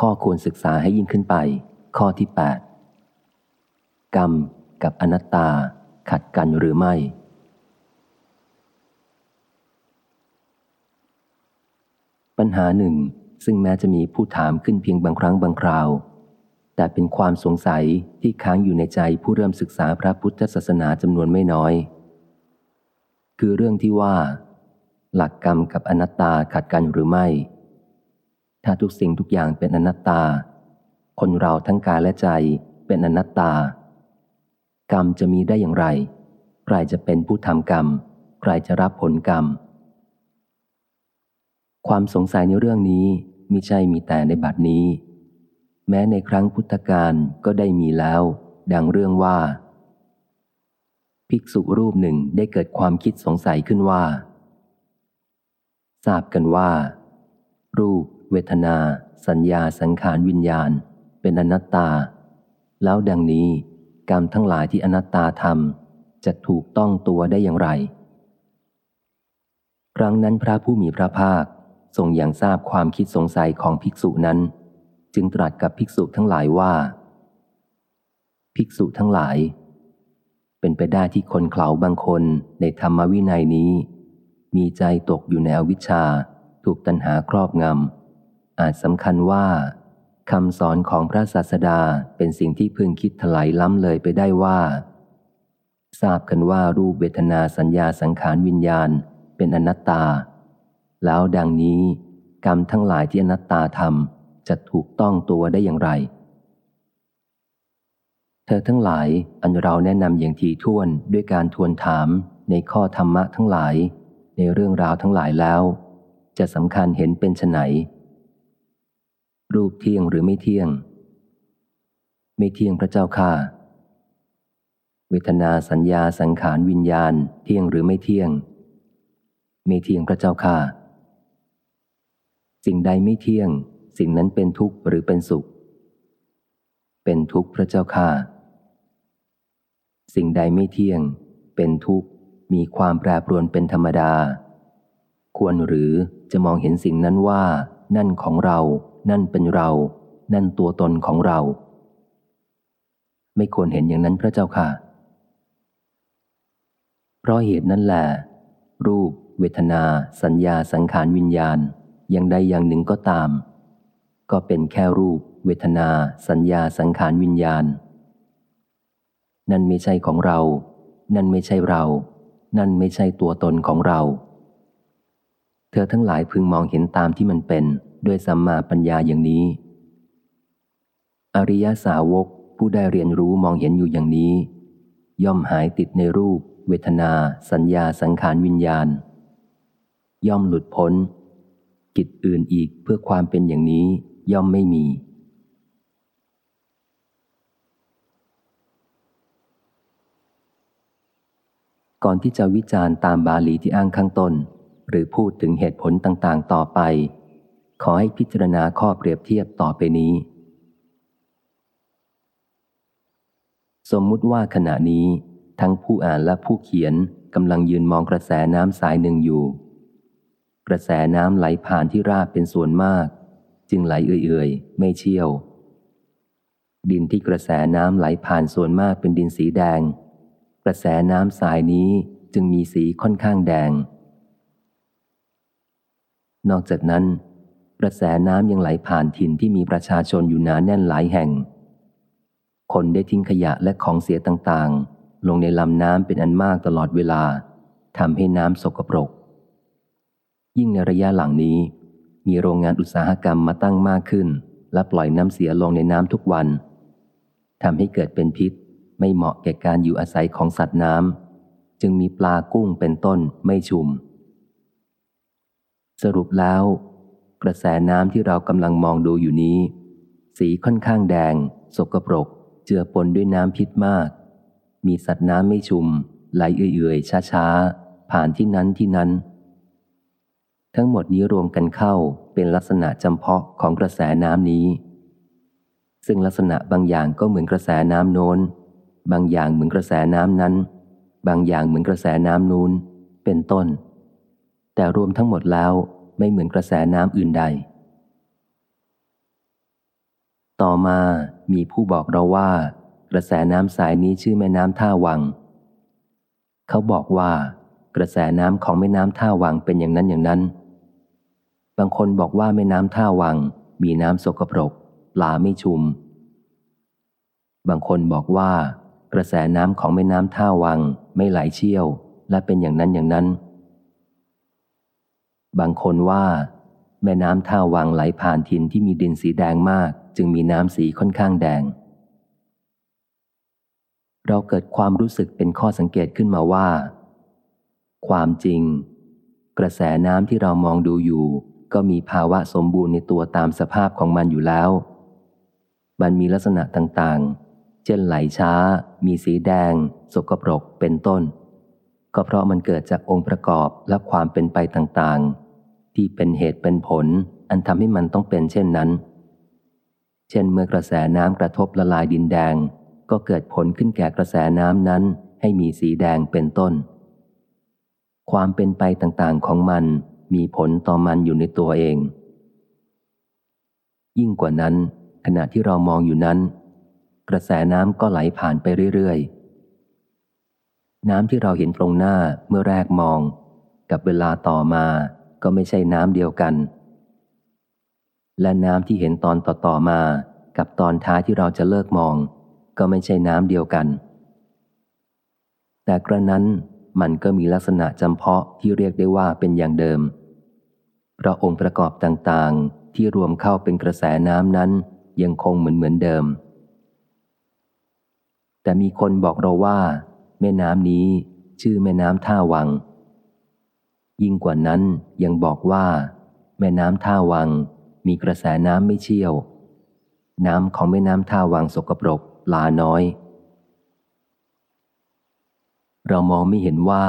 ข้อควรศึกษาให้ยิ่งขึ้นไป ข้อที่ 8 กรรมกับอนัตตาขัดกันหรือไม่ ปัญหาหนึ่ง ซึ่งแม้จะมีผู้ถามขึ้นเพียงบางครั้งบางคราว แต่เป็นความสงสัยที่ค้างอยู่ในใจผู้เริ่มศึกษาพระพุทธศาสนาจำนวนไม่น้อย คือเรื่องที่ว่า หลักกรรมกับอนัตตาขัดกันหรือไม่ ถ้าทุกสิ่งทุกอย่างเป็นอนัตตา คนเราทั้งกายและใจเป็นอนัตตา กรรมจะมีได้อย่างไร ใครจะเป็นผู้ทำกรรม ใครจะรับผลกรรม ความสงสัยในเรื่องนี้มิใช่มีแต่ในบัดนี้ แม้ในครั้งพุทธกาลก็ได้มีแล้ว ดังเรื่องว่า ภิกษุรูปหนึ่งได้เกิดความคิดสงสัยขึ้นว่า ทราบกันว่า รูป เวทนา สัญญาสังขารวิญญาณ เป็นอนัตตา แล้วดังนี้กรรมทั้งหลายที่อนัตตาทำจะถูกต้องตัวได้อย่างไร ครั้งนั้นพระผู้มีพระภาคทรงอย่างทราบความคิดสงสัยของภิกษุนั้น จึงตรัสกับภิกษุทั้งหลายว่า ภิกษุทั้งหลาย เป็นไปได้ที่คนเขาบางคนในธรรมวินัยนี้ มีใจตกอยู่ในอวิชชา ถูกตัณหาครอบงำ อาจสำคัญว่าคำสอนของพระศาสดาเป็นสิ่งที่พึงคิดถลายล้ำเลยไปได้ว่า ทราบกันว่ารูปเวทนาสัญญาสังขารวิญญาณเป็นอนัตตา แล้วดังนี้ กรรมทั้งหลายที่อนัตตาทำจะถูกต้องตัวได้อย่างไร เธอทั้งหลายอันเราแนะนำอย่างทีท่วนด้วยการทวนถามในข้อธรรมะทั้งหลาย ในเรื่องราวทั้งหลายแล้ว จะสำคัญเห็นเป็นไฉน รูปเที่ยงหรือไม่เที่ยง ไม่เที่ยงพระเจ้าค่าเวทนาสัญญาสังขารวิญญาณ เที่ยงหรือไม่เที่ยง ไม่เที่ยงพระเจ้าค่าสิ่งใดไม่เที่ยง สิ่งนั้นเป็นทุกข์หรือเป็นสุข เป็นทุกข์พระเจ้าค่าสิ่งใดไม่เที่ยง เป็นทุกข์มีความแปรปรวนเป็นธรรมดา ควรหรือจะมองเห็นสิ่งนั้นว่า นั่นของเรา นั่นเป็นเรา นั่นตัวตนของเรา ไม่ควรเห็นอย่างนั้นพระเจ้าค่ะ เพราะเหตุนั้นแหละรูป เวทนา สัญญาสังขารวิญญาณอย่างใดอย่างหนึ่งก็ตาม ก็เป็นแค่รูป เวทนา สัญญาสังขารวิญญาณ นั่นไม่ใช่ของเรา นั่นไม่ใช่เรา นั่นไม่ใช่ตัวตนของเรา เธอทั้งหลายพึงมองเห็นตามที่มันเป็น ด้วยสัมมาปัญญาอย่างนี้ อริยสาวกผู้ได้เรียนรู้มองเห็นอยู่อย่างนี้ ย่อมหายติดในรูป เวทนา สัญญาสังขารวิญญาณ ย่อมหลุดพ้น กิจอื่นอีกเพื่อความเป็นอย่างนี้ย่อมไม่มี ก่อนที่จะวิจารณ์ตามบาลีที่อ้างข้างต้น หรือพูดถึงเหตุผลต่างๆ ต่อไป ขอให้พิจารณาข้อเปรียบเทียบต่อไปนี้ สมมุติว่าขณะนี้ ทั้งผู้อ่านและผู้เขียนกำลังยืนมองกระแสน้ำสายหนึ่งอยู่ กระแสน้ำไหลผ่านที่ราบเป็นส่วนมาก จึงไหลเอื่อยๆ ไม่เชี่ยว ดินที่กระแสน้ำไหลผ่านส่วนมากเป็นดินสีแดง กระแสน้ำสายนี้จึงมีสีค่อนข้างแดง นอกจากนั้น กระแสน้ำยังไหลผ่านถิ่นที่มีประชาชนอยู่หนาแน่นหลายแห่ง คนได้ทิ้งขยะและของเสียต่างๆ ลงในลำน้ำเป็นอันมากตลอดเวลาทำให้น้ำสกปรก ยิ่งในระยะหลังนี้ มีโรงงานอุตสาหกรรมมาตั้งมากขึ้น และปล่อยน้ำเสียลงในน้ำทุกวันทำให้เกิดเป็นพิษ ไม่เหมาะแก่การอยู่อาศัยของสัตว์น้ำจึงมีปลากุ้งเป็นต้นไม่ชุม สรุปแล้ว กระแสน้ำที่เรากำลังมองดูอยู่นี้ สีค่อนข้างแดง สกปรก เจือปนด้วยน้ำพิษมาก มีสัตว์น้ำไม่ชุม ไหลเอื่อยๆช้าๆ ผ่านที่นั้นที่นั้น ทั้งหมดนี้รวมกันเข้าเป็นลักษณะจำเพาะของกระแสน้ำนี้ ซึ่งลักษณะบางอย่างก็เหมือนกระแสน้ำโน้น บางอย่างเหมือนกระแสน้ำนั้น บางอย่างเหมือนกระแสน้ำนูนเป็นต้น แต่รวมทั้งหมดแล้ว ไม่เหมือนกระแสน้ำอื่นใด ต่อมามีผู้บอกเราว่า กระแสน้ำสายนี้ชื่อแม่น้ำท่าวัง เขาบอกว่า กระแสน้ำของแม่น้ำท่าวังเป็นอย่างนั้นอย่างนั้น บางคนบอกว่าแม่น้ำท่าวัง มีน้ำสกปรก ปลาไม่ชุม บางคนบอกว่า กระแสน้ำของแม่น้ำท่าวังไม่ไหลเชี่ยว และเป็นอย่างนั้นอย่างนั้น บางคนว่า แม่น้ำท่าวังไหลผ่านทินที่มีดินสีแดงมาก จึงมีน้ำสีค่อนข้างแดง เราเกิดความรู้สึกเป็นข้อสังเกตขึ้นมาว่า ความจริง กระแสน้ำที่เรามองดูอยู่ ก็มีภาวะสมบูรณ์ในตัวตามสภาพของมันอยู่แล้ว มันมีลักษณะต่างๆ เช่นไหลช้า มีสีแดง สกปรกเป็นต้น ก็เพราะมันเกิดจากองค์ประกอบและความเป็นไปต่างๆ ที่เป็นเหตุเป็นผลอันทำให้มันต้องเป็นเช่นนั้น เช่นเมื่อกระแสน้ำกระทบละลายดินแดง ก็เกิดผลขึ้นแก่กระแสน้ำนั้นให้มีสีแดงเป็นต้น ความเป็นไปต่างๆของมันมีผลต่อมันอยู่ในตัวเอง ยิ่งกว่านั้น ขณะที่เรามองอยู่นั้น กระแสน้ำก็ไหลผ่านไปเรื่อยๆ น้ำที่เราเห็นตรงหน้าเมื่อแรกมอง กับเวลาต่อมาก็ไม่ใช่น้ำเดียวกัน และน้ำที่เห็นตอนต่อๆมา กับตอนท้ายที่เราจะเลิกมอง ก็ไม่ใช่น้ำเดียวกัน แต่กระนั้นมันก็มีลักษณะจำเพาะที่เรียกได้ว่าเป็นอย่างเดิมเพราะองค์ประกอบต่างๆ ที่รวมเข้าเป็นกระแสน้ำนั้น ยังคงเหมือนเหมือนเดิม แต่มีคนบอกเราว่า แม่น้ำนี้ชื่อแม่น้ำท่าวัง ยิ่งกว่านั้นยังบอกว่า แม่น้ำท่าวังมีกระแสน้ำไม่เชี่ยว น้ำของแม่น้ำท่าวังสกปรกลาน้อย เรามองไม่เห็นว่า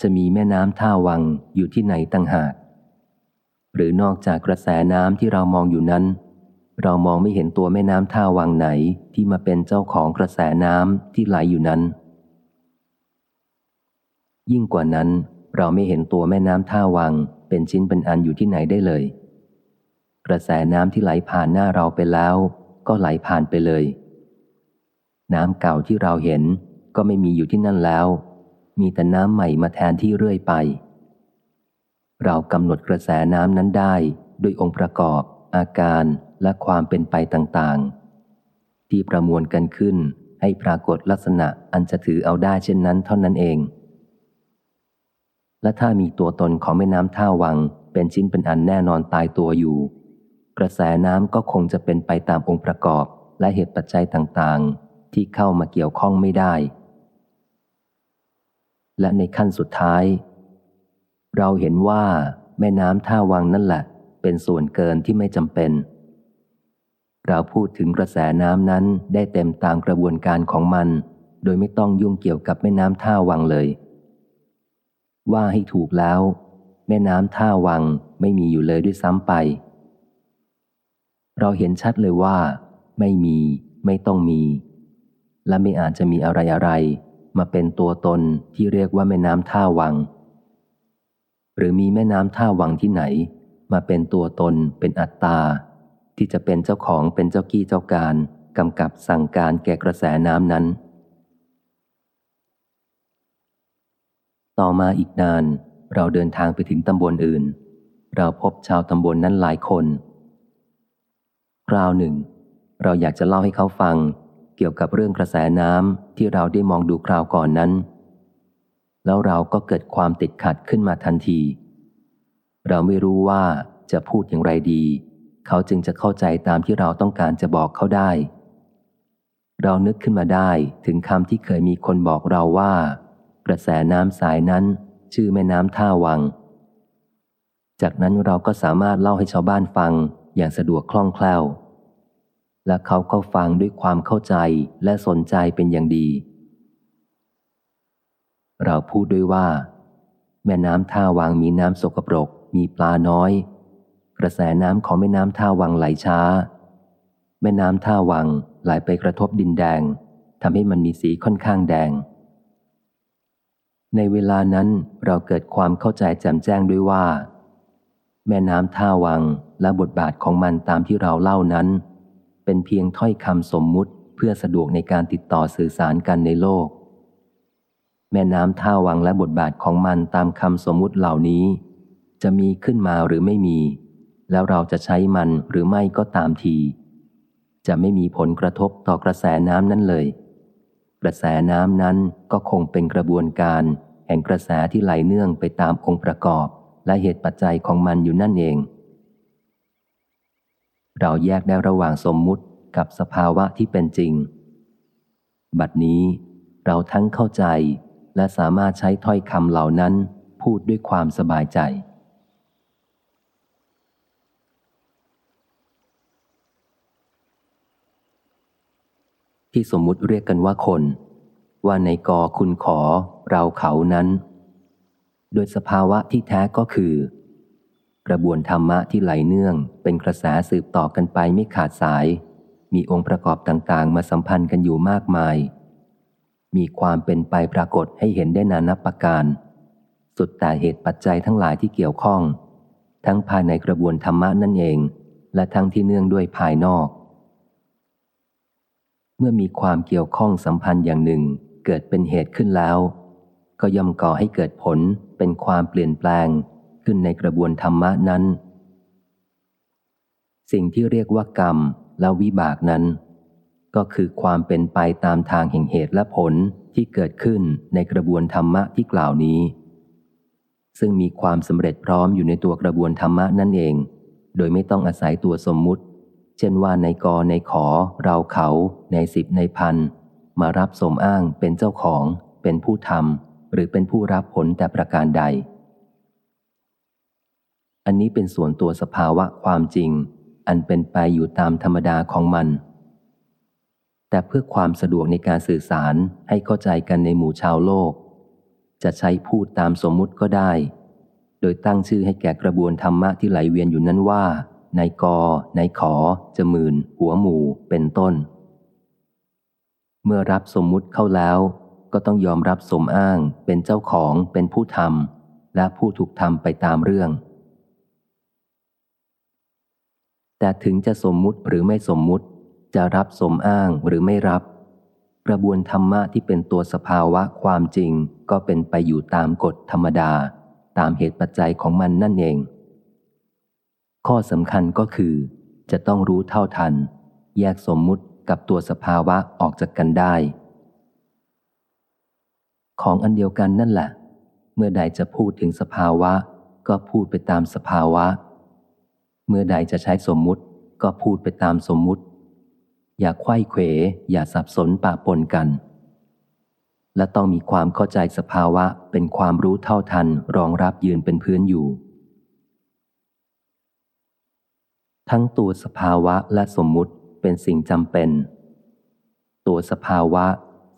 จะมีแม่น้ำท่าวังอยู่ที่ไหนตั้งหาก หรือนอกจากกระแสน้ำที่เรามองอยู่นั้น เรามองไม่เห็นตัวแม่น้ำท่าวังไหนที่มาเป็นเจ้าของกระแสน้ำที่ไหลอยู่นั้น ยิ่งกว่านั้นเราไม่เห็นตัวแม่น้ำท่าวัง เป็นชิ้นเป็นอันอยู่ที่ไหนได้เลย กระแสน้ำที่ไหลผ่านหน้าเราไปแล้ว ก็ไหลผ่านไปเลย น้ำเก่าที่เราเห็นก็ไม่มีอยู่ที่นั่นแล้ว มีแต่น้ำใหม่มาแทนที่เรื่อยไป เรากำหนดกระแสน้ำนั้นได้ด้วยองค์ประกอบ อาการและความเป็นไปต่างๆ ที่ประมวลกันขึ้นให้ปรากฏลักษณะอันจะถือเอาได้เช่นนั้นเท่านั้นเอง และถ้ามีตัวตนของแม่น้ำท่าวัง เป็นชิ้นเป็นอันแน่นอนตายตัวอยู่ กระแสน้ำก็คงจะเป็นไปตามองค์ประกอบและเหตุปัจจัยต่างๆ ที่เข้ามาเกี่ยวข้องไม่ได้ และในขั้นสุดท้าย เราเห็นว่าแม่น้ำท่าวังนั่นแหละ เป็นส่วนเกินที่ไม่จำเป็น เราพูดถึงกระแสน้ำนั้นได้เต็มตามกระบวนการของมัน โดยไม่ต้องยุ่งเกี่ยวกับแม่น้ำท่าวังเลย ว่าให้ถูกแล้ว แม่น้ำท่าวังไม่มีอยู่เลยด้วยซ้ำไป เราเห็นชัดเลยว่า ไม่มี ไม่ต้องมี และไม่อาจจะมีอะไรอะไรมาเป็นตัวตนที่เรียกว่าแม่น้ำท่าวัง หรือมีแม่น้ำท่าวังที่ไหน มาเป็นตัวตนเป็นอัตตา ที่จะเป็นเจ้าของเป็นเจ้ากี้เจ้าการกำกับสั่งการแก่กระแสน้ำนั้น ต่อมาอีกนาน เราเดินทางไปถึงตำบลอื่น เราพบชาวตำบลนนั้นหลายคน คราวหนึ่ง เราอยากจะเล่าให้เขาฟัง เกี่ยวกับเรื่องกระแสน้ำที่เราได้มองดูคราวก่อนนั้น แล้วเราก็เกิดความติดขัดขึ้นมาทันที เราไม่รู้ว่าจะพูดอย่างไรดี เขาจึงจะเข้าใจตามที่เราต้องการจะบอกเขาได้ เรานึกขึ้นมาได้ถึงคำที่เคยมีคนบอกเราว่า ระแสน้ำสายนั้นชื่อแม่น้ำท่าวัง จากนั้นเราก็สามารถเล่าให้ชาวบ้านฟังอย่างสะดวกคล่องแคล่ว และเขาก็ฟังด้วยความเข้าใจและสนใจเป็นอย่างดี เราพูดด้วยว่า แม่น้ำท่าวังมีน้ำสกปรก มีปลาน้อย กระแสน้ำของแม่น้ำท่าวังไหลช้า แม่น้ำท่าวังไหลไปกระทบดินแดงทำให้มันมีสีค่อนข้างแดง ในเวลานั้นเราเกิดความเข้าใจแจ่มแจ้งด้วยว่า แม่น้ำท่าวังและบทบาทของมันตามที่เราเล่านั้น เป็นเพียงถ้อยคำสมมุติเพื่อสะดวกในการติดต่อสื่อสารกันในโลก แม่น้ำท่าวังและบทบาทของมันตามคำสมมุติเหล่านี้ จะมีขึ้นมาหรือไม่มี แล้วเราจะใช้มันหรือไม่ก็ตามที จะไม่มีผลกระทบต่อกระแสน้ำนั้นเลย กระแสน้ำนั้นก็คงเป็นกระบวนการ แห่งกระแสที่ไหลเนื่องไปตามองค์ประกอบ และเหตุปัจจัยของมันอยู่นั่นเอง เราแยกได้ระหว่างสมมุติกับสภาวะที่เป็นจริง บัดนี้เราทั้งเข้าใจและสามารถใช้ถ้อยคำเหล่านั้นพูดด้วยความสบายใจ ที่สมมุติเรียกกันว่าคน ว่าในกอคุณขอ เราเขานั้น โดยสภาวะที่แท้ก็คือ กระบวนธรรมะที่ไหลเนื่อง เป็นกระแสสืบต่อกันไปไม่ขาดสาย มีองค์ประกอบต่างๆ มาสัมพันธ์กันอยู่มากมาย มีความเป็นไปปรากฏให้เห็นได้นานับประการ สุดแต่เหตุปัจจัยทั้งหลายที่เกี่ยวข้อง ทั้งภายในกระบวนธรรมะนั่นเอง และทั้งที่เนื่องด้วยภายนอก เมื่อมีความเกี่ยวข้องสัมพันธ์อย่างหนึ่งเกิดเป็นเหตุขึ้นแล้ว ก็ย่อมก่อให้เกิดผลเป็นความเปลี่ยนแปลงขึ้นในกระบวนธรรมะนั้น สิ่งที่เรียกว่ากรรมและวิบากนั้น ก็คือความเป็นไปตามทางแห่งเหตุและผลที่เกิดขึ้นในกระบวนธรรมะที่กล่าวนี้ ซึ่งมีความสำเร็จพร้อมอยู่ในตัวกระบวนธรรมะนั่นเอง โดยไม่ต้องอาศัยตัวสมมุติ เช่นว่าในกอในขอ เราเขาในสิบในพัน มารับสมอ้างเป็นเจ้าของ เป็นผู้ทำหรือเป็นผู้รับผลแต่ประการใด อันนี้เป็นส่วนตัวสภาวะความจริง อันเป็นไปอยู่ตามธรรมดาของมัน แต่เพื่อความสะดวกในการสื่อสารให้เข้าใจกันในหมู่ชาวโลก จะใช้พูดตามสมมุติก็ได้ โดยตั้งชื่อให้แก่กระบวนธรรมะที่ไหลเวียนอยู่นั้นว่า ในกอในขอ จมื่น หัวหมู่ เป็นต้น เมื่อรับสมมุติเข้าแล้ว ก็ต้องยอมรับสมอ้าง เป็นเจ้าของ เป็นผู้ทำและผู้ถูกทำไปตามเรื่อง แต่ถึงจะสมมุติหรือไม่สมมุติ จะรับสมอ้างหรือไม่รับ กระบวนธรรมะที่เป็นตัวสภาวะความจริง ก็เป็นไปอยู่ตามกฎธรรมดา ตามเหตุปัจจัยของมันนั่นเอง ข้อสำคัญก็คือ จะต้องรู้เท่าทัน แยกสมมุติกับตัวสภาวะออกจากกันได้ ของอันเดียวกันนั่นแหละ เมื่อใดจะพูดถึงสภาวะ ก็พูดไปตามสภาวะ เมื่อใดจะใช้สมมุติ ก็พูดไปตามสมมุติ อย่าไขว้เขว อย่าสับสนปะปนกัน และต้องมีความเข้าใจสภาวะเป็นความรู้เท่าทันรองรับยืนเป็นพื้นอยู่ ทั้งตัวสภาวะและสมมุติเป็นสิ่งจำเป็น ตัวสภาวะ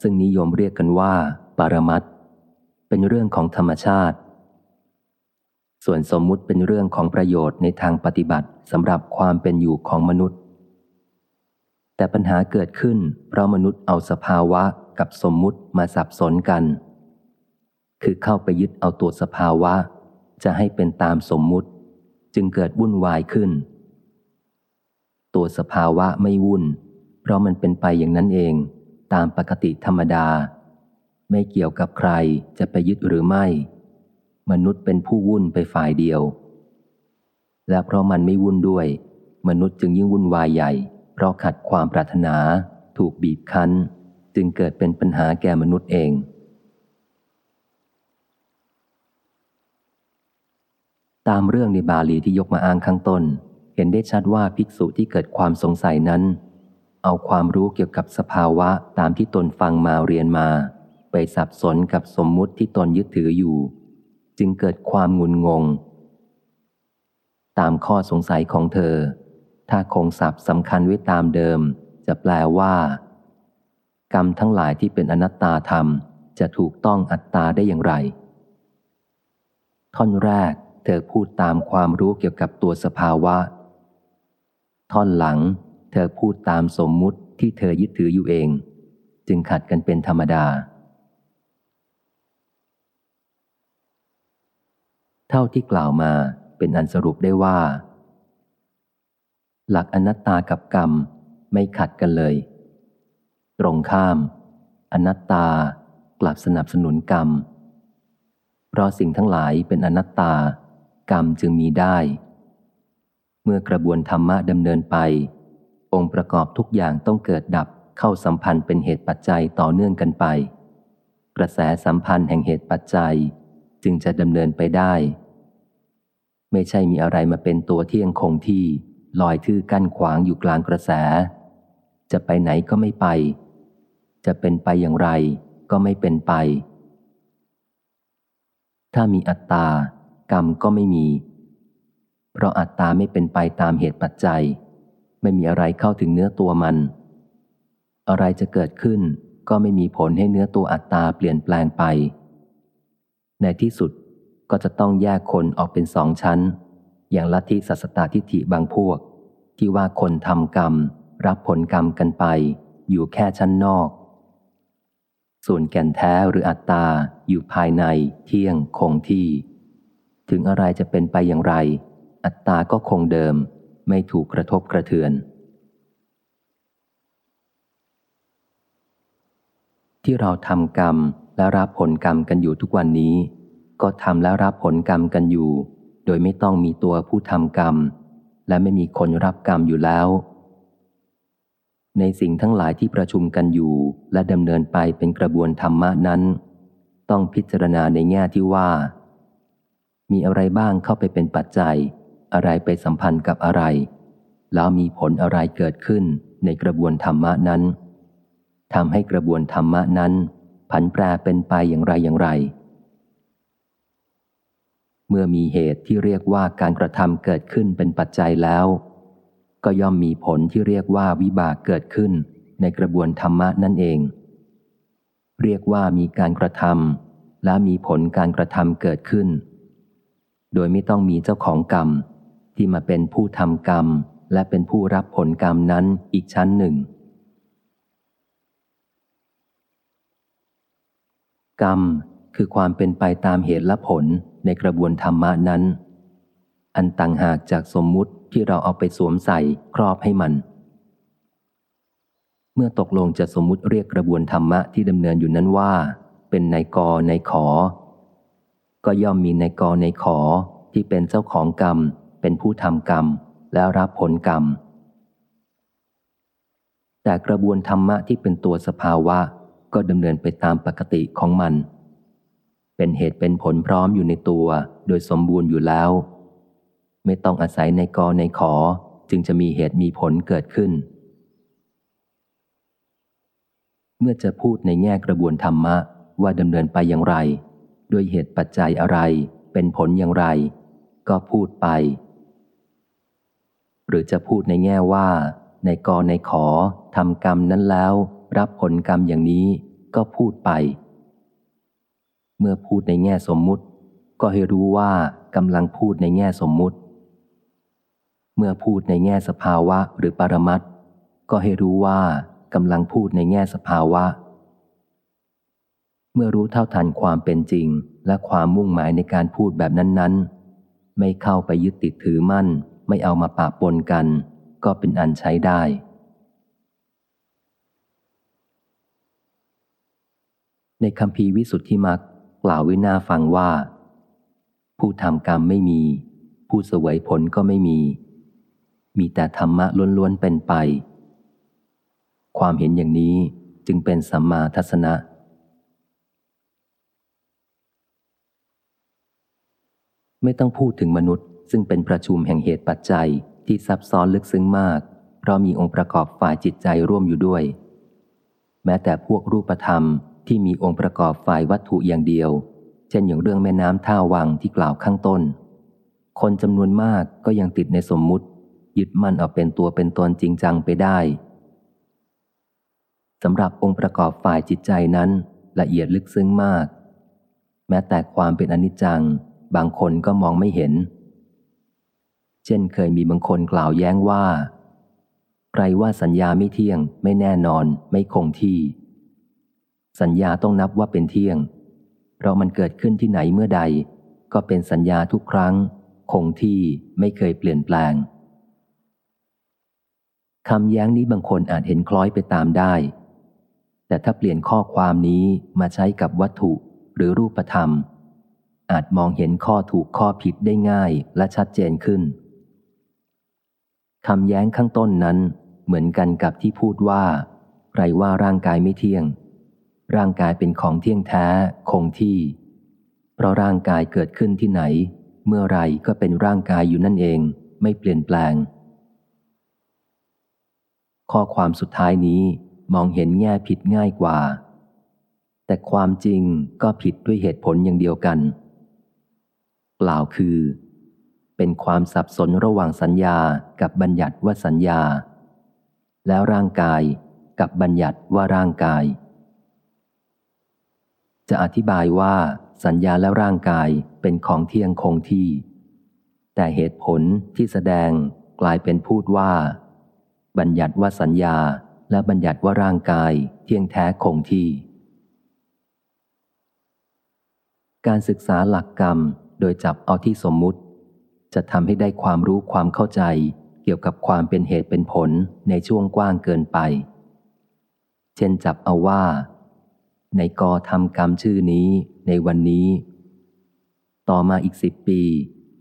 ซึ่งนิยมเรียกกันว่าปรมัตเป็นเรื่องของธรรมชาติ ส่วนสมมุติเป็นเรื่องของประโยชน์ในทางปฏิบัติสำหรับความเป็นอยู่ของมนุษย์ แต่ปัญหาเกิดขึ้น เพราะมนุษย์เอาสภาวะกับสมมุติมาสับสนกัน คือเข้าไปยึดเอาตัวสภาวะ จะให้เป็นตามสมมุติ จึงเกิดวุ่นวายขึ้น ตัวสภาวะไม่วุ่น เพราะมันเป็นไปอย่างนั้นเอง ตามปกติธรรมดา ไม่เกี่ยวกับใครจะไปยึดหรือไม่ มนุษย์เป็นผู้วุ่นไปฝ่ายเดียว และเพราะมันไม่วุ่นด้วย มนุษย์จึงยิ่งวุ่นวายใหญ่ เพราะขัดความปรารถนา ถูกบีบคั้น จึงเกิดเป็นปัญหาแก่มนุษย์เองตามเรื่องในบาลีที่ยกมาอ้างข้างต้น เห็นได้ชัดว่าภิกษุที่เกิดความสงสัยนั้น เอาความรู้เกี่ยวกับสภาวะตามที่ตนฟังมาเรียนมา ไปสับสนกับสมมุติที่ตนยึดถืออยู่ จึงเกิดความงุนงง ตามข้อสงสัยของเธอ ถ้าคงศัพท์สำคัญไว้ตามเดิม จะแปลว่า กรรมทั้งหลายที่เป็นอนัตตาธรรม จะถูกต้องอัตตาได้อย่างไร ท่อนแรกเธอพูดตามความรู้เกี่ยวกับตัวสภาวะ ท่อนหลัง เธอพูดตามสมมุติที่เธอยึดถืออยู่เอง จึงขัดกันเป็นธรรมดา เท่าที่กล่าวมาเป็นอันสรุปได้ว่า หลักอนัตตากับกรรมไม่ขัดกันเลย ตรงข้าม อนัตตากลับสนับสนุนกรรม เพราะสิ่งทั้งหลายเป็นอนัตตากรรมจึงมีได้ เมื่อกระบวนธรรมะดำเนินไป องค์ประกอบทุกอย่างต้องเกิดดับเข้าสัมพันธ์เป็นเหตุปัจจัยต่อเนื่องกันไป กระแสสัมพันธ์แห่งเหตุปัจจัยจึงจะดำเนินไปได้ ไม่ใช่มีอะไรมาเป็นตัวเที่ยงคงที่ลอยทื่อกั้นขวางอยู่กลางกระแส จะไปไหนก็ไม่ไป จะเป็นไปอย่างไรก็ไม่เป็นไป ถ้ามีอัตตากรรมก็ไม่มี เพราะอัตตาไม่เป็นไปตามเหตุปัจจัย ไม่มีอะไรเข้าถึงเนื้อตัวมัน อะไรจะเกิดขึ้นก็ไม่มีผลให้เนื้อตัวอัตตาเปลี่ยนแปลงไป ในที่สุดก็จะต้องแยกคนออกเป็นสองชั้น อย่างลัทธิสัสตตทิฏฐิบางพวก ที่ว่าคนทำกรรม รับผลกรรมกันไป อยู่แค่ชั้นนอก ส่วนแก่นแท้หรืออัตตาอยู่ภายในเที่ยงคงที่ ถึงอะไรจะเป็นไปอย่างไร อัตตาก็คงเดิม ไม่ถูกกระทบกระเทือน ที่เราทำกรรมและรับผลกรรมกันอยู่ทุกวันนี้ ก็ทำและรับผลกรรมกันอยู่ โดยไม่ต้องมีตัวผู้ทำกรรม และไม่มีคนรับกรรมอยู่แล้ว ในสิ่งทั้งหลายที่ประชุมกันอยู่และดำเนินไปเป็นกระบวนธรรมะนั้น ต้องพิจารณาในแง่ที่ว่ามีอะไรบ้างเข้าไปเป็นปัจจัย อะไรไปสัมพันธ์กับอะไร แล้วมีผลอะไรเกิดขึ้นในกระบวนธรรมะนั้นทำให้กระบวนธรรมะนั้น ผันแปรเป็นไปอย่างไรอย่างไร เมื่อมีเหตุที่เรียกว่าการกระทำเกิดขึ้นเป็นปัจจัยแล้ว ก็ย่อมมีผลที่เรียกว่าวิบากเกิดขึ้นในกระบวนธรรมะนั่นเอง เรียกว่ามีการกระทำและมีผลการกระทำเกิดขึ้น โดยไม่ต้องมีเจ้าของกรรม ที่มาเป็นผู้ทำกรรม และเป็นผู้รับผลกรรมนั้นอีกชั้นหนึ่ง กรรมคือความเป็นไปตามเหตุและผลในกระบวนธรรมะนั้น อันต่างหากจากสมมุติที่เราเอาไปสวมใส่ครอบให้มัน เมื่อตกลงจะสมมุติเรียกกระบวนธรรมะที่ดำเนินอยู่นั้นว่า เป็นนายกนายขอ ก็ย่อมมีนายกนายขอที่เป็นเจ้าของกรรม เป็นผู้ทำกรรมแล้วรับผลกรรม แต่กระบวนธรรมะที่เป็นตัวสภาวะก็ดำเนินไปตามปกติของมัน เป็นเหตุเป็นผลพร้อมอยู่ในตัวโดยสมบูรณ์อยู่แล้ว ไม่ต้องอาศัยในกอในขอจึงจะมีเหตุมีผลเกิดขึ้น เมื่อจะพูดในแง่กระบวนธรรมะว่าดำเนินไปอย่างไร ด้วยเหตุปัจจัยอะไร เป็นผลอย่างไร ก็พูดไป หรือจะพูดในแง่ว่า ในกอในขอทำกรรมนั้นแล้ว รับผลกรรมอย่างนี้ก็พูดไป เมื่อพูดในแง่สมมุติ ก็ให้รู้ว่ากำลังพูดในแง่สมมุติ เมื่อพูดในแง่สภาวะหรือปรมัตก็ให้รู้ว่ากำลังพูดในแง่สภาวะ เมื่อรู้เท่าทันความเป็นจริงและความมุ่งหมายในการพูดแบบนั้น ๆ ไม่เข้าไปยึดติดถือมั่น ไม่เอามาปะปนกัน ก็เป็นอันใช้ได้ ในคำพีวิสุทธิมักกล่าวไว้หน้าฟังว่า ผู้ทำกรรมไม่มี ผู้เสวยผลก็ไม่มี มีแต่ธรรมะล้วนๆเป็นไป ความเห็นอย่างนี้จึงเป็นสัมมาทัศนะไม่ต้องพูดถึงมนุษย์ ซึ่งเป็นประชุมแห่งเหตุปัจจัยที่ซับซ้อนลึกซึ้งมาก เพราะมีองค์ประกอบฝ่ายจิตใจร่วมอยู่ด้วย แม้แต่พวกรูปธรรมที่มีองค์ประกอบฝ่ายวัตถุอย่างเดียว เช่นอย่างเรื่องแม่น้ำท่าวังที่กล่าวข้างต้น คนจำนวนมากก็ยังติดในสมมุติ ยึดมั่นเอาเป็นตัวเป็นตนจริงจังไปได้สำหรับองค์ประกอบฝ่ายจิตใจนั้น ละเอียดลึกซึ้งมาก แม้แต่ความเป็นอนิจจัง บางคนก็มองไม่เห็น เช่นเคยมีบางคนกล่าวแย้งว่า ใครว่าสัญญาไม่เที่ยง ไม่แน่นอน ไม่คงที่ สัญญาต้องนับว่าเป็นเที่ยง เพราะมันเกิดขึ้นที่ไหนเมื่อใด ก็เป็นสัญญาทุกครั้ง คงที่ไม่เคยเปลี่ยนแปลงคำแย้งนี้บางคนอาจเห็นคล้อยไปตามได้ แต่ถ้าเปลี่ยนข้อความนี้มาใช้กับวัตถุหรือรูปธรรม อาจมองเห็นข้อถูกข้อผิดได้ง่ายและชัดเจนขึ้น คำแย้งข้างต้นนั้น เหมือนกันกับที่พูดว่าใครว่าร่างกายไม่เที่ยง ร่างกายเป็นของเที่ยงแท้คงที่ เพราะร่างกายเกิดขึ้นที่ไหน เมื่อไรก็เป็นร่างกายอยู่นั่นเอง ไม่เปลี่ยนแปลง ข้อความสุดท้ายนี้มองเห็นแง่ผิดง่ายกว่า แต่ความจริงก็ผิดด้วยเหตุผลอย่างเดียวกัน กล่าวคือ เป็นความสับสนระหว่างสัญญากับบัญญัติว่าสัญญา แล้วร่างกายกับบัญญัติว่าร่างกาย จะอธิบายว่า สัญญาและร่างกายเป็นของเที่ยงคงที่ แต่เหตุผลที่แสดงกลายเป็นพูดว่า บัญญัติว่าสัญญาและบัญญัติว่าร่างกายเที่ยงแท้คงที่ การศึกษาหลักกรรมโดยจับเอาที่สมมุติ จะทำให้ได้ความรู้ความเข้าใจ เกี่ยวกับความเป็นเหตุเป็นผลในช่วงกว้างเกินไป เช่นจับเอาว่า ในกอทำกรรมชื่อนี้ในวันนี้ ต่อมาอีกสิบปี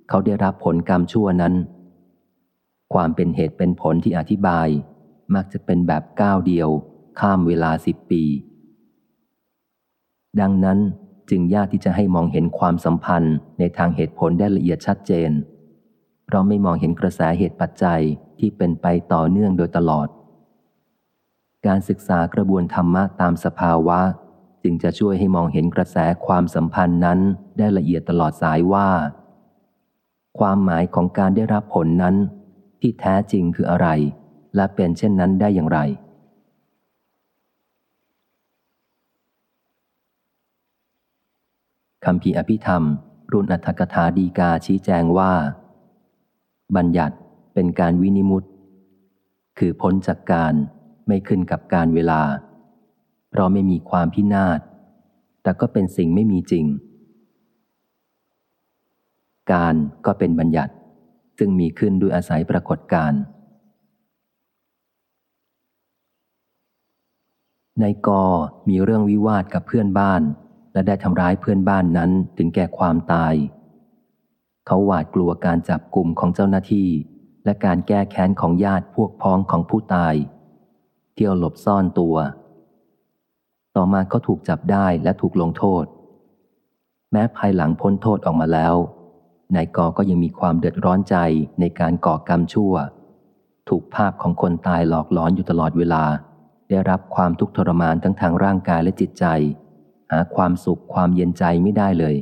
เขาได้รับผลกรรมชั่วนั้น ความเป็นเหตุเป็นผลที่อธิบาย มักจะเป็นแบบก้าวเดียว ข้ามเวลาสิบปี ดังนั้นจึงยากที่จะให้มองเห็นความสัมพันธ์ในทางเหตุผลได้ละเอียดชัดเจน ราะไม่มองเห็นกระแสเหตุปัจจัยที่เป็นไปต่อเนื่องโดยตลอด การศึกษากระบวนธรรมะตามสภาวะ จึงจะช่วยให้มองเห็นกระแสความสัมพันธ์นั้นได้ละเอียดตลอดสายว่า ความหมายของการได้รับผลนั้น ที่แท้จริงคืออะไร และเป็นเช่นนั้นได้อย่างไร คำพีอภิธรรม รุ่นอัธกถาดีกาชี้แจงว่า บัญญัติเป็นการวินิมุตคือพ้นจากการไม่ขึ้นกับการเวลา เพราะไม่มีความพินาศ แต่ก็เป็นสิ่งไม่มีจริง การก็เป็นบัญญัติ ซึ่งมีขึ้นด้วยอาศัยปรากฏการ ในกอมีเรื่องวิวาทกับเพื่อนบ้าน และได้ทำร้ายเพื่อนบ้านนั้นถึงแก่ความตาย เขาหวาดกลัวการจับกลุ่มของเจ้าหน้าที่ และการแก้แค้นของญาติพวกพ้องของผู้ตาย เที่ยวหลบซ่อนตัว ต่อมาก็ถูกจับได้และถูกลงโทษ แม้ภายหลังพ้นโทษออกมาแล้วนายกอก็ยังมีความเดือดร้อนใจในการก่อกรรมชั่ว ถูกภาพของคนตายหลอกหลอนอยู่ตลอดเวลา ได้รับความทุกข์ทรมานทั้งทางร่างกายและจิตใจ หาความสุขความเย็นใจไม่ได้เลย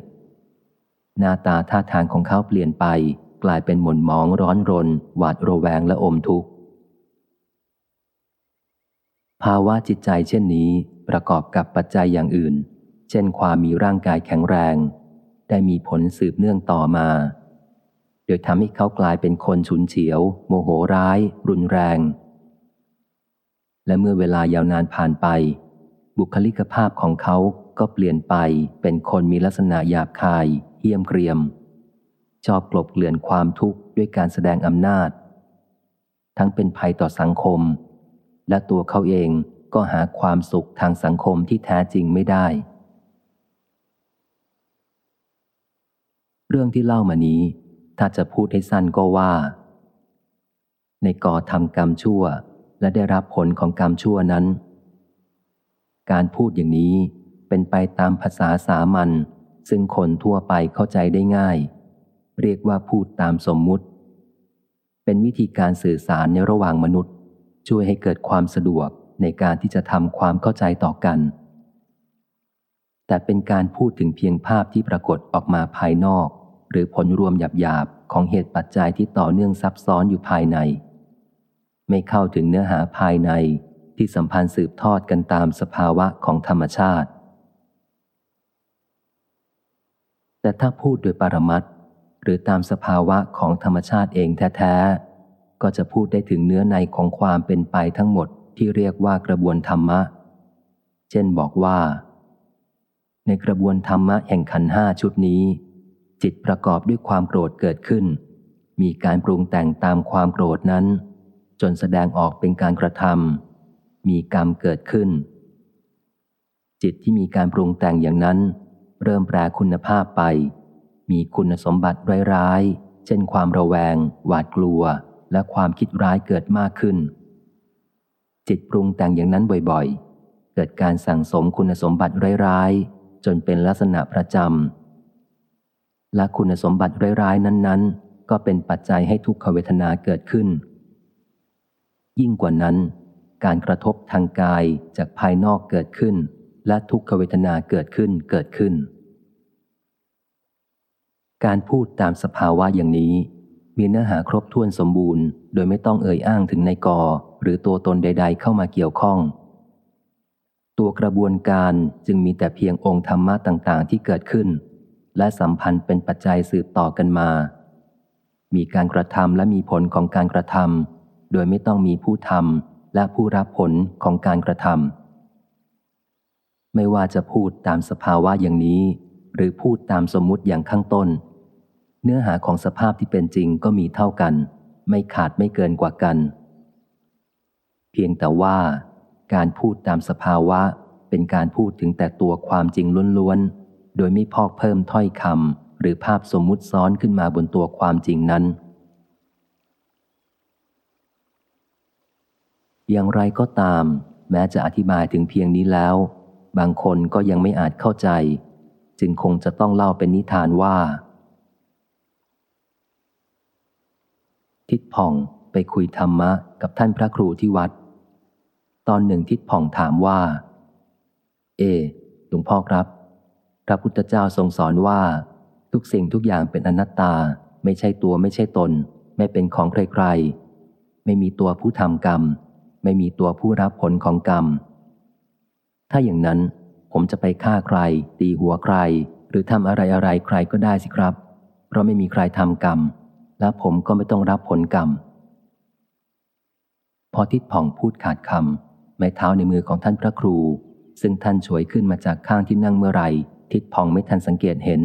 หน้าตาท่าทางของเขาเปลี่ยนไป กลายเป็นหม่นมองร้อนรน หวาดระแวงและอมทุกข์ ภาวะจิตใจเช่นนี้ประกอบกับปัจจัยอย่างอื่น เช่นความมีร่างกายแข็งแรง ได้มีผลสืบเนื่องต่อมา โดยทำให้เขากลายเป็นคนฉุนเฉียว โมโหร้าย รุนแรง และเมื่อเวลายาวนานผ่านไป บุคลิกภาพของเขาก็เปลี่ยนไปเป็นคนมีลักษณะหยาบคาย เหี้ยมเกรียม ชอบกลบเกลื่อนความทุกข์ด้วยการแสดงอำนาจ ทั้งเป็นภัยต่อสังคม และตัวเขาเองก็หาความสุขทางสังคมที่แท้จริงไม่ได้ เรื่องที่เล่ามานี้ ถ้าจะพูดให้สั้นก็ว่า ในก่อทำกรรมชั่วและได้รับผลของกรรมชั่วนั้น การพูดอย่างนี้เป็นไปตามภาษาสามัญ ซึ่งคนทั่วไปเข้าใจได้ง่าย เรียกว่าพูดตามสมมุติ เป็นวิธีการสื่อสารในระหว่างมนุษย์ ช่วยให้เกิดความสะดวกในการที่จะทำความเข้าใจต่อกัน แต่เป็นการพูดถึงเพียงภาพที่ปรากฏออกมาภายนอก หรือผลรวมหยาบๆของเหตุปัจจัยที่ต่อเนื่องซับซ้อนอยู่ภายใน ไม่เข้าถึงเนื้อหาภายในที่สัมพันธ์สืบทอดกันตามสภาวะของธรรมชาติ แต่ถ้าพูดโดยปรมัตหรือตามสภาวะของธรรมชาติเองแท้ ๆ ก็จะพูดได้ถึงเนื้อในของความเป็นไปทั้งหมดที่เรียกว่ากระบวนธรรมะ เช่นบอกว่า ในกระบวนธรรมะแห่งขันห้าชุดนี้ จิตประกอบด้วยความโกรธเกิดขึ้น มีการปรุงแต่งตามความโกรธนั้น จนแสดงออกเป็นการกระทำมีกรรมเกิดขึ้น จิตที่มีการปรุงแต่งอย่างนั้น เริ่มแปรคุณภาพไป มีคุณสมบัติร้ายๆ เช่นความระแวง หวาดกลัว และความคิดร้ายเกิดมากขึ้น จิตปรุงแต่งอย่างนั้นบ่อยๆ เกิดการสั่งสมคุณสมบัติร้ายๆ จนเป็นลักษณะประจำ และคุณสมบัติร้ายๆ นั้นๆ ก็เป็นปัจจัยให้ทุกขเวทนาเกิดขึ้น ยิ่งกว่านั้น การกระทบทางกายจากภายนอกเกิดขึ้น และทุกขเวทนาเกิดขึ้นเกิดขึ้น การพูดตามสภาวะอย่างนี้ มีเนื้อหาครบถ้วนสมบูรณ์ โดยไม่ต้องเอ่ยอ้างถึงในกอ หรือตัวตนใด ๆ เข้ามาเกี่ยวข้อง ตัวกระบวนการจึงมีแต่เพียงองค์ธรรมะต่างๆ ที่เกิดขึ้น และสัมพันธ์เป็นปัจจัยสืบต่อกันมา มีการกระทำและมีผลของการกระทำโดยไม่ต้องมีผู้ทำและผู้รับผลของการกระทำ ไม่ว่าจะพูดตามสภาวะอย่างนี้ หรือพูดตามสมมุติอย่างข้างต้น เนื้อหาของสภาพที่เป็นจริงก็มีเท่ากัน ไม่ขาดไม่เกินกว่ากัน เพียงแต่ว่า การพูดตามสภาวะเป็นการพูดถึงแต่ตัวความจริงล้วนๆ โดยไม่พอกเพิ่มถ้อยคำหรือภาพสมมุติซ้อนขึ้นมาบนตัวความจริงนั้น อย่างไรก็ตาม แม้จะอธิบายถึงเพียงนี้แล้ว บางคนก็ยังไม่อาจเข้าใจ จึงคงจะต้องเล่าเป็นนิทานว่า ทิดผ่องไปคุยธรรมะกับท่านพระครูที่วัด ตอนหนึ่งทิดผ่องถามว่า เอหลวงพ่อครับ พระพุทธเจ้าทรงสอนว่า ทุกสิ่งทุกอย่างเป็นอนัตตา ไม่ใช่ตัวไม่ใช่ตน ไม่เป็นของใครๆ ไม่มีตัวผู้ทำกรรม ไม่มีตัวผู้รับผลของกรรม ถ้าอย่างนั้นผมจะไปฆ่าใคร ตีหัวใคร หรือทำอะไรอะไรใครก็ได้สิครับ เพราะไม่มีใครทำกรรม และผมก็ไม่ต้องรับผลกรรม พอทิดผ่องพูดขาดคำไม้เท้าในมือของท่านพระครู ซึ่งท่านฉวยขึ้นมาจากข้างที่นั่งเมื่อไรทิดผ่องไม่ทันสังเกตเห็น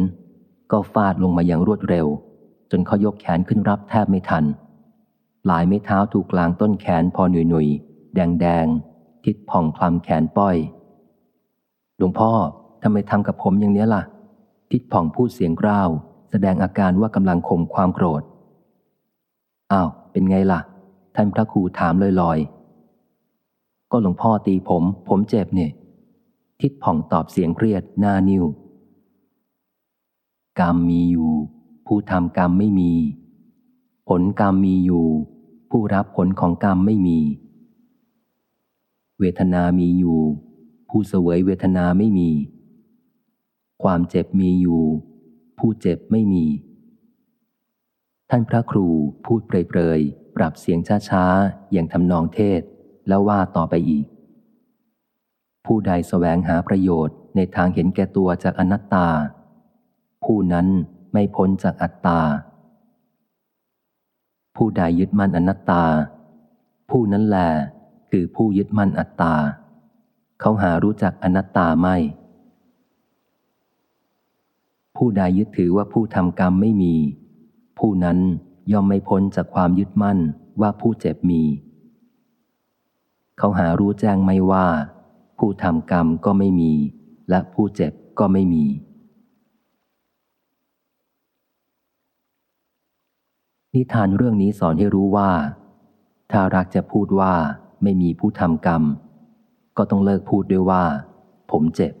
ก็ฟาดลงมาอย่างรวดเร็ว จนเขายกแขนขึ้นรับแทบไม่ทัน หลายไม้เท้าถูกกลางต้นแขนพอหนุยหนุยแดงแดงทิดผ่องคลำแขนป้อย หลวงพ่อทำไมทำกับผมอย่างนี้ล่ะ ทิดผ่องพูดเสียงกร้าว แสดงอาการว่ากำลังข่มความโกรธ อ้าว เป็นไงล่ะ ท่านพระครูถามลอยๆ ก็หลวงพ่อตีผม ผมเจ็บเนี่ย ทิดผ่องตอบเสียงเครียดหน้านิ้ว กรรมมีอยู่ ผู้ทำกรรมไม่มี ผลกรรมมีอยู่ ผู้รับผลของกรรมไม่มี เวทนามีอยู่ ผู้เสวยเวทนาไม่มี ความเจ็บมีอยู่ ผู้เจ็บไม่มี ท่านพระครูพูดเปรยๆ ปรับเสียงช้าๆ อย่างทำนองเทศแล้วว่าต่อไปอีก ผู้ใดแสวงหาประโยชน์ในทางเห็นแก่ตัวจากอนัตตา ผู้นั้นไม่พ้นจากอัตตา ผู้ใดยึดมั่นอนัตตา ผู้นั้นแหละคือผู้ยึดมั่นอัตตา เขาหารู้จักอนัตตาไม่ ผู้ใดยึดถือว่าผู้ทำกรรมไม่มี ผู้นั้นย่อมไม่พ้นจากความยึดมั่นว่าผู้เจ็บมี เขาหารู้แจ้งไม่ว่า ผู้ทำกรรมก็ไม่มี และผู้เจ็บก็ไม่มี นิทานเรื่องนี้สอนให้รู้ว่า ถ้ารักจะพูดว่าไม่มีผู้ทำกรรม ก็ต้องเลิกพูดด้วยว่า ผมเจ็บ